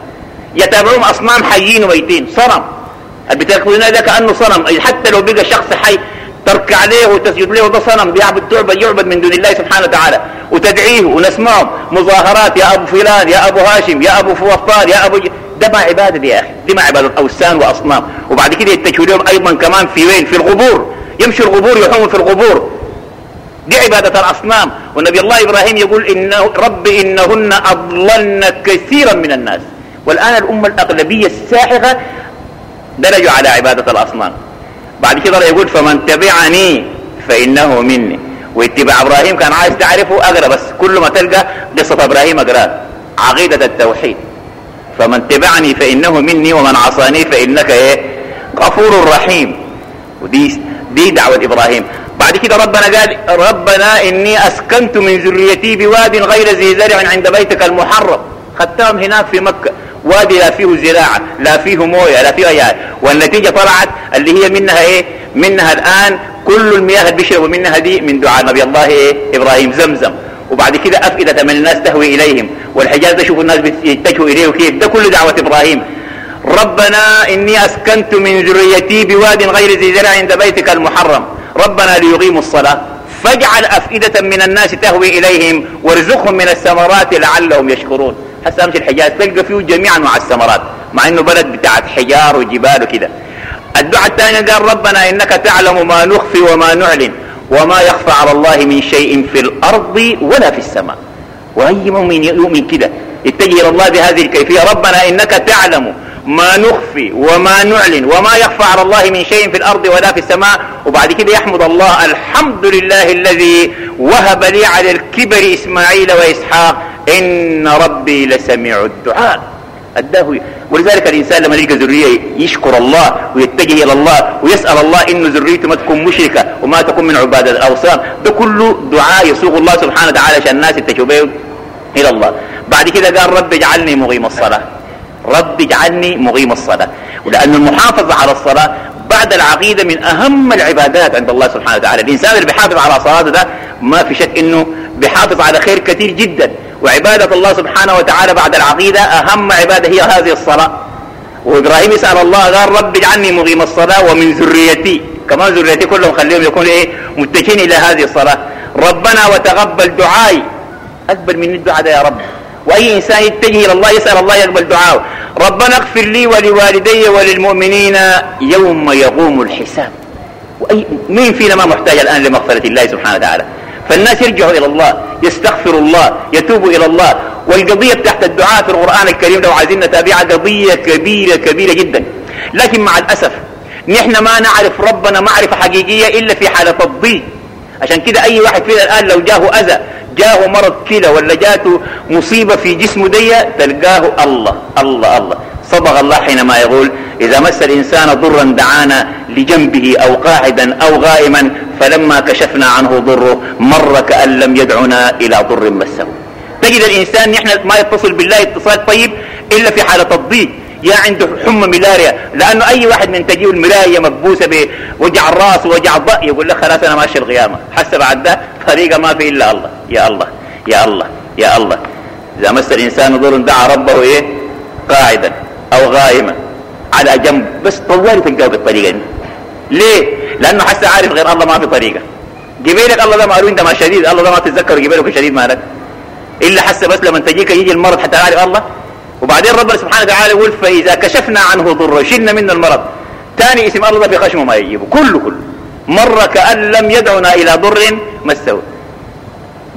يتابعون أصنام حيين وميتين. صنم. ده كأنه صنم؟ حتى لو بقى شخص حي تركع عليه وتسجد له وده صنم بيعبد تعبد يعبد من دون الله سبحانه وتعالى وتدعيه ونسمعهم مظاهرات يا أبو فلان يا أبو هاشم يا أبو فوطان يا أبو ج... ده ما عبادة دي يا أخي دي ما عبادة أوثان وأصنام. وبعد كده يتجهوا لهم أيضا كمان في وين؟ في القبور. يمشوا القبور يحوموا في القبور. دي عبادة الأصنام. والنبي الله إبراهيم يقول إنه رب إنهن أضللن كثيرا من الناس. والآن الأمة الأغلبية الساحقة درجوا على عبادة الأصنام. بعد كده يقول فمن تبعني فإنه مني. واتباع إبراهيم كان عايز تعرفه أقرأ بس كل ما تلقى قصة إبراهيم أقرأ عقيدة التوحيد. فمن تبعني فإنه مني ومن عصاني فإنك إيه؟ غفور رحيم. ودي دي دعوة إبراهيم. بعد كده ربنا قال ربنا إني أسكنت من ذريتي بواد غير ذي زرع عند بيتك المحرم. خدتهم هناك في مكة. وادي لا فيه زراعة لا فيه موية لا فيه أيام والنتيجة طلعت اللي هي منها إيه؟ منها الآن كل المياه اللي بيشربوا منها دي من دعاء نبي الله إيه؟ إبراهيم زمزم. وبعد كده أفئدة من الناس تهوي إليهم. والحجاز ده شوفوا الناس بيتجهوا إليه كيف ده كل دعوة إبراهيم. ربنا إني أسكنت من ذريتي بواد غير ذي زرع عند بيتك المحرم. ربنا ليقيموا الصلاة. فاجعل أفئدة من الناس تهوي إليهم وارزقهم من الثمرات لعلهم يشكرون. هسه امشي الحجاز تلقى فيه جميع انواع الثمرات مع إنه بلد بتاعت حجار وجبال وكده. الدعاء الثاني قال ربنا إنك تعلم ما نخفي وما نعلن وما يخفى على الله من شيء في الأرض ولا في السماء. وأي مؤمن يؤمن كده يتجه إلى الله بهذه الكيفية ربنا إنك تعلم ما نخفي وما نعلن وما يخفى على الله من شيء في الأرض ولا في السماء. وبعد كده يحمد الله الحمد لله الذي وهب لي على الكبر إسماعيل وإسحاق إن ربي لسميع الدعاء. أداه ولذلك الإنسان لما يلقى ذرية يشكر الله ويتجه إلى الله ويسأل الله إنه ذريته ما تكون مشركة وما تكون من عبادة الأوثان. ده كله دعاء يسوق الله سبحانه وتعالى عشان الناس يتجهوا إلى الله. بعد كده قال رب اجعلني مقيم الصلاة. رب اجعلني مقيم الصلاة. ولأن المحافظة على الصلاة بعد العقيدة من أهم العبادات عند الله سبحانه وتعالى. الإنسان اللي بيحافظ على صلاته ده ما في شك إنه بيحافظ على خير كثير جدا. وعبادة الله سبحانه وتعالى بعد العقيدة أهم عبادة هي هذه الصلاة. وإبراهيم يسأل الله قال رب اجعلني مقيم الصلاة ومن ذريتي. كمان ذريتي كلهم خليهم يكونوا إيه؟ متجهين إلى هذه الصلاة. ربنا وتقبل دعائي. أقبل من الدعاء يا رب. وأي إنسان يتجه إلى الله يسأل الله يقبل دعاءه. ربنا اغفر لي ولوالدي وللمؤمنين يوم يقوم الحساب. وأي مين فينا ما محتاج الآن لمغفرة الله سبحانه وتعالى؟ فالناس يرجعوا إلى الله. يستغفروا الله يتوبوا إلى الله. والقضية تحت الدعاء في القرآن الكريم لو عايزين نتابعها قضية كبيرة كبيرة جدا. لكن مع الأسف نحن ما نعرف ربنا معرفة حقيقية إلا في حالة الضيق. عشان كده أي واحد فينا الآن لو جاه أذى جاه مرض كلى ولا جاته مصيبة في جسمه دي تلقاه الله الله الله. صبغ الله حينما يقول إذا مس الإنسان ضرا دعانا لجنبه أو قاعدا أو غائما فلما كشفنا عنه ضره مر كأن لم يدعنا إلى ضر مسه. تجد الإنسان نحن ما يتصل بالله اتصال طيب إلا في حالة الضيق. يا عنده حمى ملاريا. لأنه أي واحد من تجيه الملايه مكبوسه بوجع الرأس ووجع الضأ يقول لك خلاص أنا ماشي القيامة. حسب بعد ده طريقة ما في إلا الله. يا الله يا الله يا الله. إذا مس الإنسان ضر دعا ربه إيه؟ قاعدا أو غائما. على جنب بس طوالي تلقاه بالطريقة دي. ليه؟ لأنه حتى عارف غير الله ما في طريقة. جبيلك الله ده مالو أنت ما شديد الله ده ما تتذكر جبيلك شديد مالك. إلا حتى بس لما تجيك يجي المرض حتى عارف الله. وبعدين ربنا سبحانه وتعالى يقول فإذا كشفنا عنه ضره شلنا منه المرض. ثاني اسم الله في خشمه ما يجيبه. كله كله. مر كأن لم يدعنا إلى ضر مسه.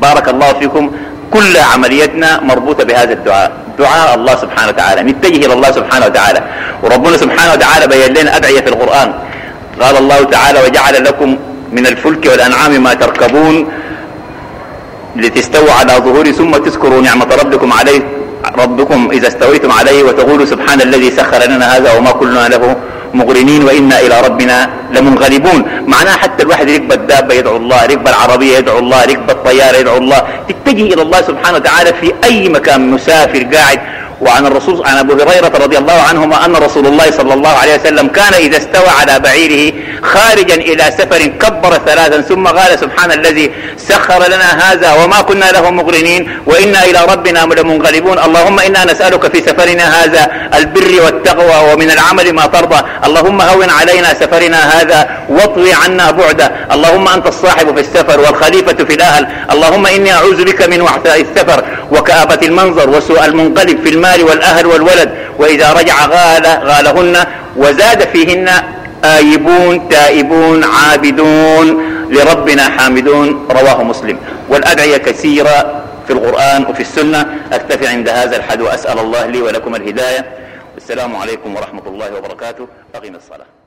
بارك الله فيكم. كل عمليتنا مربوطة بهذا الدعاء. دعاء الله سبحانه وتعالى. نتجه إلى الله سبحانه وتعالى. وربنا سبحانه وتعالى بين لنا أدعية في القرآن. قال الله تعالى وجعل لكم من الفلك والأنعام ما تركبون لتستووا على ظهور ثم تذكروا نعمة ربكم عليه ربكم إذا استويتم عليه وتقولوا سبحان الذي سخر لنا هذا وما كنا له مغرنين وإنا إلى ربنا لمنغلبون. معناها حتى الواحد يركب الدابة يدعو الله يركب العربية يدعو الله يركب الطيارة يدعو الله. تتجه إلى الله سبحانه وتعالى في أي مكان مسافر قاعد. وعن الرسول عن أبو هريرة رضي الله عنهما أن رسول الله صلى الله عليه وسلم كان إذا استوى على بعيره خارجا إلى سفر كبر ثلاثا ثم قال سبحان الذي سخر لنا هذا وما كنا له مقرنين وإنا إلى ربنا لمنقلبون. اللهم إنا نسألك في سفرنا هذا البر والتقوى ومن العمل ما ترضى. اللهم هون علينا سفرنا هذا واطوي عنا بعده. اللهم أنت الصاحب في السفر والخليفة في الأهل. اللهم إني أعوذ بك من وحثاء السفر وكآبة المنظر وسوء المنقلب في المال والأهل والولد. وإذا رجع غال غالهن وزاد فيهن آيبون تائبون عابدون لربنا حامدون رواه مسلم. والأدعية كثيرة في القرآن وفي السنة. أكتفي عند هذا الحد وأسأل الله لي ولكم الهداية. والسلام عليكم ورحمة الله وبركاته. أقيم الصلاة.